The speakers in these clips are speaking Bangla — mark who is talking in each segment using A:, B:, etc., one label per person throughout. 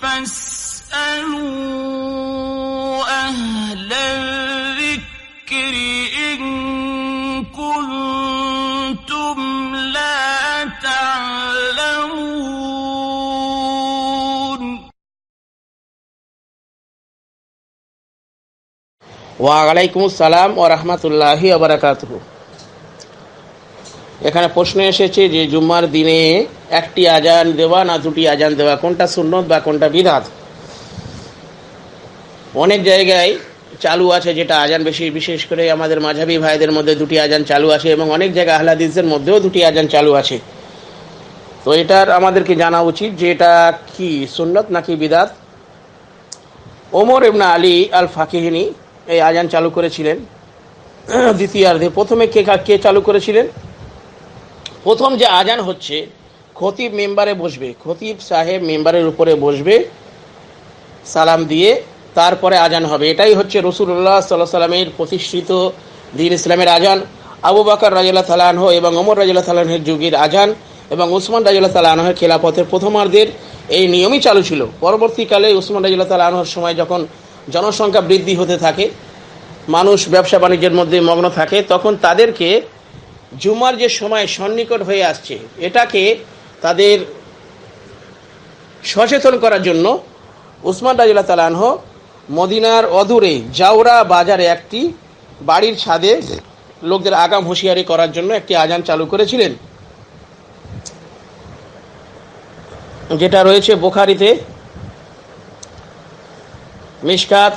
A: فاسألوا أهل الذكر إن كنتم لا تعلمون.
B: وعليكم السلام ورحمة الله وبركاته. এখানে প্রশ্ন এসেছে যে জুম্মার দিনে একটি আজান দেওয়া না দুটি আজান দেওয়া? কোনটা সুন্নত বা কোনটা বিধাত? অনেক জায়গায় চালু আছে যেটা আজান বেশি, বিশেষ করে আমাদের মাঝাবি ভাইদের মধ্যে দুটি আজান চালু আছে এবং অনেক জায়গায় আহলাদিসদের মধ্যেও দুটি আজান চালু আছে। তো এটার আমাদেরকে জানা উচিত যে এটা কি, সুন্নত নাকি বিদাত ওমর ইবনা আলী আল ফাকিহিনী এই আজান চালু করেছিলেন। দ্বিতীয়ার্ধে প্রথমে কে কে চালু করেছিলেন? প্রথম যে আজান হচ্ছে, খতিব মেম্বারে বসবে, খতিব সাহেব মেম্বারের উপরে বসবে, সালাম দিয়ে তারপরে আজান হবে। এটাই হচ্ছে রসুল্লাহ সাল্লাহ সাল্লামের প্রতিষ্ঠিত দিন ইসলামের আজান। আবু বাকর রাজিল্লাহ তালাহ এবং ওমর রাজিল্লাহ তালাহের যুগের আজান এবং উসমান রাজিল্লাহ তালাহের খেলাপথের প্রথমার্ধের এই নিয়মই চালু ছিল। পরবর্তীকালে উসমান রাজিল্লাহ তালাহর সময় যখন জনসংখ্যা বৃদ্ধি হতে থাকে, মানুষ ব্যবসা বাণিজ্যের মধ্যে মগ্ন থাকে, তখন তাদেরকে জুমার যে সময় সন্নিকট হয়ে আসছে, এটাকে তাদের সচেতন করার জন্য উসমান রাজিল্লা তালানহ মদিনার অদূরে জাউরা বাজারে একটি বাড়ির ছাদে লোকদের আগাম হুঁশিয়ারি করার জন্য একটি আজান চালু করেছিলেন। যেটা রয়েছে বোখারিতে, মিশকাত,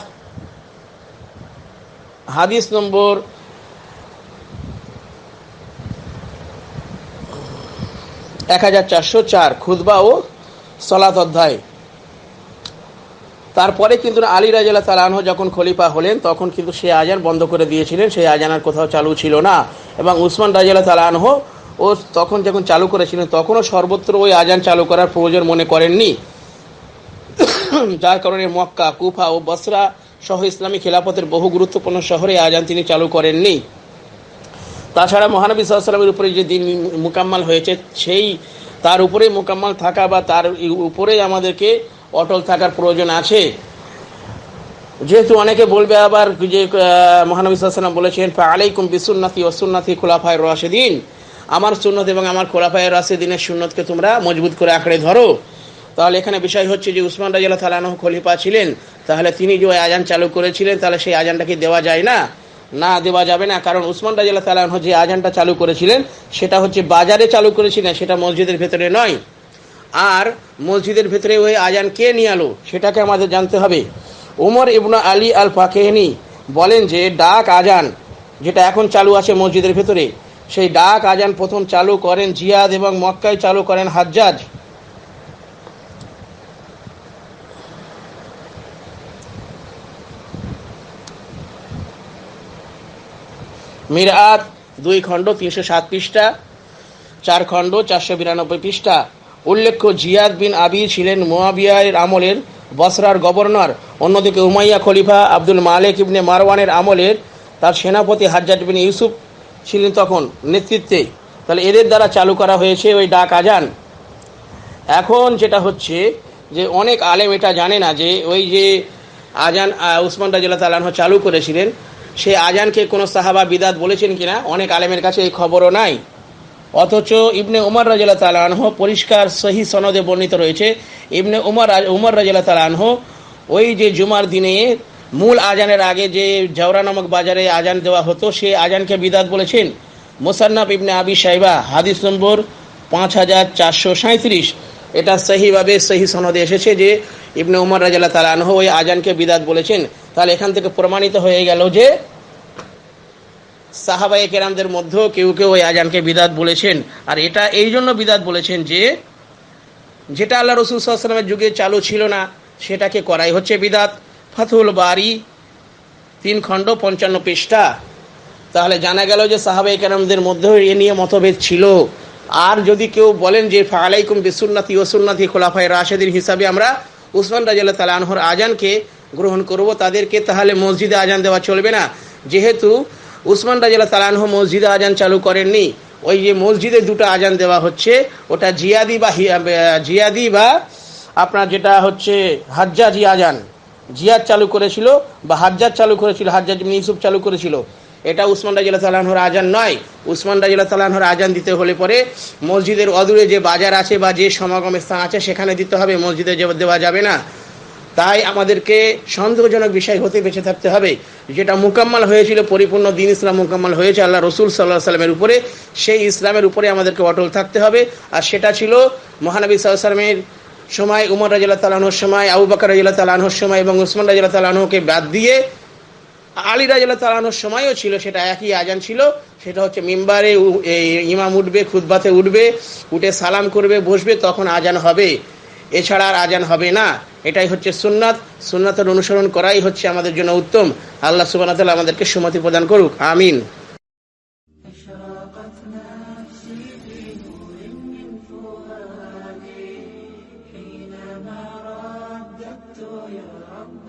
B: হাদিস নম্বর এক হাজার চারশো চার খুদবা ও সলাত অধ্যায়। তারপরে কিন্তু আলী রাজাল্লাহ তালাহ যখন খলিফা হলেন, তখন কিন্তু সে আজান বন্ধ করে দিয়েছিলেন। সেই আজান আর কোথাও চালু ছিল না। এবং উসমান রাজাল্লাহ তালাহ ও তখন যখন চালু করেছিলেন, তখনও সর্বত্র ওই আজান চালু করার প্রয়োজন মনে করেননি। যার কারণে মক্কা, কুফা ও বসরা সহ ইসলামী খেলাপথের বহু গুরুত্বপূর্ণ শহরে আজান তিনি চালু করেননি। তাছাড়া মহানবী সাল্লামের উপরে যে দিন মোকাম্মাল হয়েছে, সেই তার উপরে মোকাম্মাল থাকা বা তার উপরেই আমাদেরকে অটল থাকার প্রয়োজন আছে। যেহেতু অনেকে বলবে আবার যে মহানবী সাল্লাম বলেছেন আলাইকুম বিসুন্নাতি ওসুন্নাতি খোলাফায় রাশেদিন। আমার সুন্নত এবং আমার খোলাফায় রাশেদিনের সুন্নতকে তোমরা মজবুত করে আঁকড়ে ধরো। তাহলে এখানে বিষয় হচ্ছে যে উসমান রাজিয়াল তালানহ খলিফা ছিলেন, তাহলে তিনি যে আজান চালু করেছিলেন, তাহলে সেই আজানটাকে দেওয়া যায় না? না দেওয়া যাবে না। কারণ উসমান রাজিয়াল তালানহ যে আজানটা চালু করেছিলেন, সেটা হচ্ছে বাজারে চালু করেছিলেন, সেটা মসজিদের ভেতরে নয়। আর মসজিদের ভেতরে ওই আজান কে নিয়ে আলো, সেটাকে আমাদের জানতে হবে। উমর ইবনা আলী আল ফাকেহনি বলেন যে, ডাক আজান, যেটা এখন চালু আছে মসজিদের ভেতরে, সেই ডাক আজান প্রথম চালু করেন জিয়াদ এবং মক্কায় চালু করেন হাজ্জাজ। মিরাত, দুই খণ্ড তিনশো সাত পৃষ্ঠা, চার খণ্ড চারশো বিরানব্বই পৃষ্ঠা। উল্লেখ্য, জিয়াদ বিন আবি ছিলেন মোয়াবিয়ার আমলের বসরার গভর্নর। অন্যদিকে উমাইয়া খলিফা আব্দুল মালেক ইবনে মারওয়ানের আমলের তার সেনাপতি হাজ্জাদ বিন ইউসুফ ছিলেন তখন নেতৃত্বে। তাহলে এদের দ্বারা চালু করা হয়েছে ওই ডাক আজান। এখন যেটা হচ্ছে যে অনেক আলেম এটা জানে না যে ওই যে আজান উসমান রাজিল্লা তালাহ চালু করেছিলেন সে আজানকে কোনো সাহাবা বিদাত বলেছেন কিনা, অনেক আলেমের কাছে এই খবরও নাই। অথচ ইবনে উমর রাজিল্লা তালাহ পরিষ্কার সহি সনদে বর্ণিত রয়েছে। ইবনে উমর উমর রাজিল্লা তালাহ ওই যে জুমার দিনে মূল আজানের আগে যে জাওরা নামক বাজারে আজান দেওয়া হতো, সে আজানকে বিদাত বলেছেন। মোসান্নাফ ইবনে আবি সাইবা হাদিস নম্বর পাঁচ হাজার চারশো সাঁত্রিশ এটা সহিভাবে সহি সনদে এসেছে যে ইবনে উমর রাজাল্লাহ তালাহ ওই আজানকে বিদাত বলেছেন। তাহলে এখান থেকে প্রমাণিত হয়ে গেল যে সাহাবাই কেরামদের মধ্যেও কেউ কেউ ওই আজানকে বিদাত বলেছেন। আর এটা এই জন্য বিদাত বলেছেন যে, যেটা আল্লাহ রসুল সাল্লামের যুগে চালু ছিল না, সেটাকে করাই হচ্ছে বিদাত। ফাতুল বাড়ি তিন খণ্ড পঞ্চান্ন পৃষ্ঠা। তাহলে জানা গেল যে সাহাবাই কেরামদের মধ্যেও এ নিয়ে মতভেদ ছিল। আর যদি কেউ বলেন যে ফালাইকুম বিসুন্নাতি ওসুন্নাতি খোলাফাই রাশেদিন হিসাবে আমরা উসমান রাজিয়াল্লাহ তালা আনহর আজানকে গ্রহণ করব, তাদেরকে তাহলে মসজিদে আজান দেওয়া চলবে না। যেহেতু উসমান রাজিয়াল্লাহ তালানহ মসজিদে আজান চালু করেননি, ওই যে মসজিদে দুটো আজান দেওয়া হচ্ছে, ওটা জিয়াদি বা জিয়াদি বা আপনার যেটা হচ্ছে হাজ্জাজি আজান। জিয়াদ চালু করেছিল বা হাজ্জাজ চালু করেছিল, হাজ্জাজ ইউসুফ চালু করেছিল। এটা উসমান রাজিল্লা তালাহর আজান নয়। উসমান রাজিল্লা তালাহর আজান দিতে হলে পরে মসজিদের অদূরে যে বাজার আছে বা যে সমাগম স্থান আছে, সেখানে দিতে হবে। মসজিদে দেওয়া যাবে না। তাই আমাদেরকে সন্দেহজনক বিষয় হতে বেঁচে থাকতে হবে। যেটা মোকাম্মাল হয়েছিল, পরিপূর্ণ দিন ইসলাম মোকাম্মাল হয়েছে আল্লাহ রসুল সাল্লাহ সাল্লামের উপরে। সেই ইসলামের উপরে আমাদেরকে অটল থাকতে হবে। আর সেটা ছিল মহানবী সাল্লাহ সাল্লামের সময়, উমর রাজিল্লা তালাহর সময়, আবু বাকর রাজিল্লা তালাহর সময় এবং উসমান রাজিল্লা তালাহকে বাদ দিয়ে আলী রাজিল্লা তালানোর সময়ও ছিল, সেটা একই আজান ছিল। সেটা হচ্ছে মিম্বারে ইমাম উঠবে খুদবাতে উঠবে, উঠে সালাম করবে, বসবে, তখন আজান হবে। এছাড়া আর আজান হবে না এটাই হচ্ছে সুন্নাত সুন্নাতের অনুসরণ করাই হচ্ছে আমাদের জন্য উত্তম আল্লাহ সুবাহ আমাদেরকে সুমতি প্রদান করুক আমিন
C: أشرقت نفسي في نور من فؤادي حينما رددت يا رب